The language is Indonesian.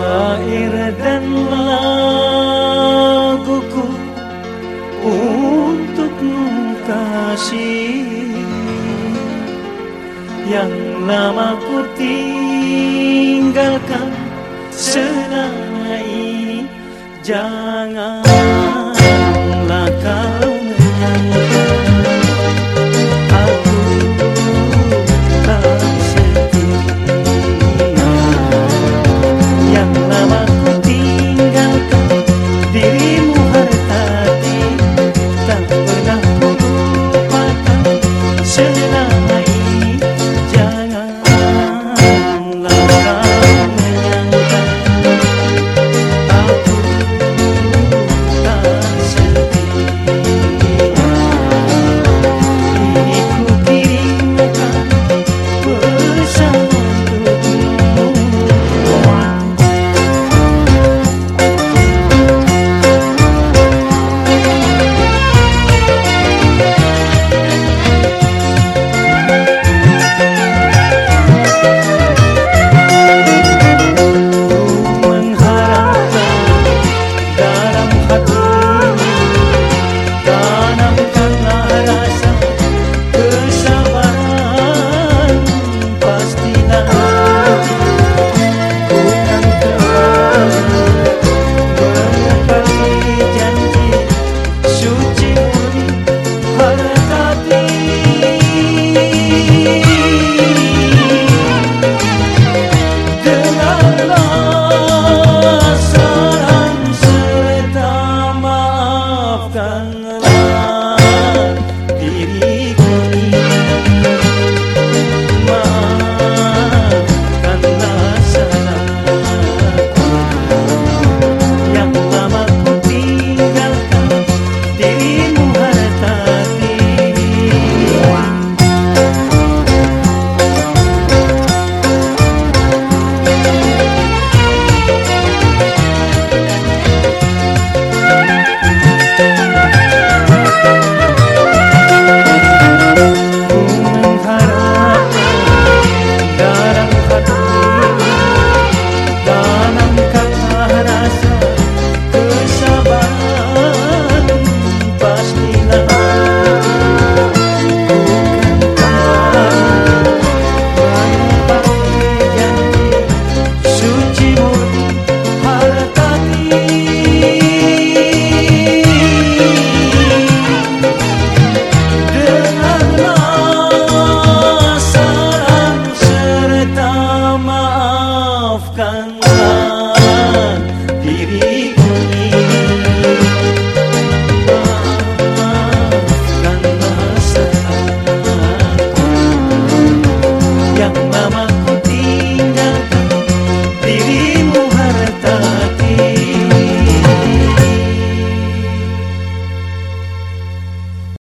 syair dan laguku untukmu kasih yang lama ku tinggalkan selama ini jangan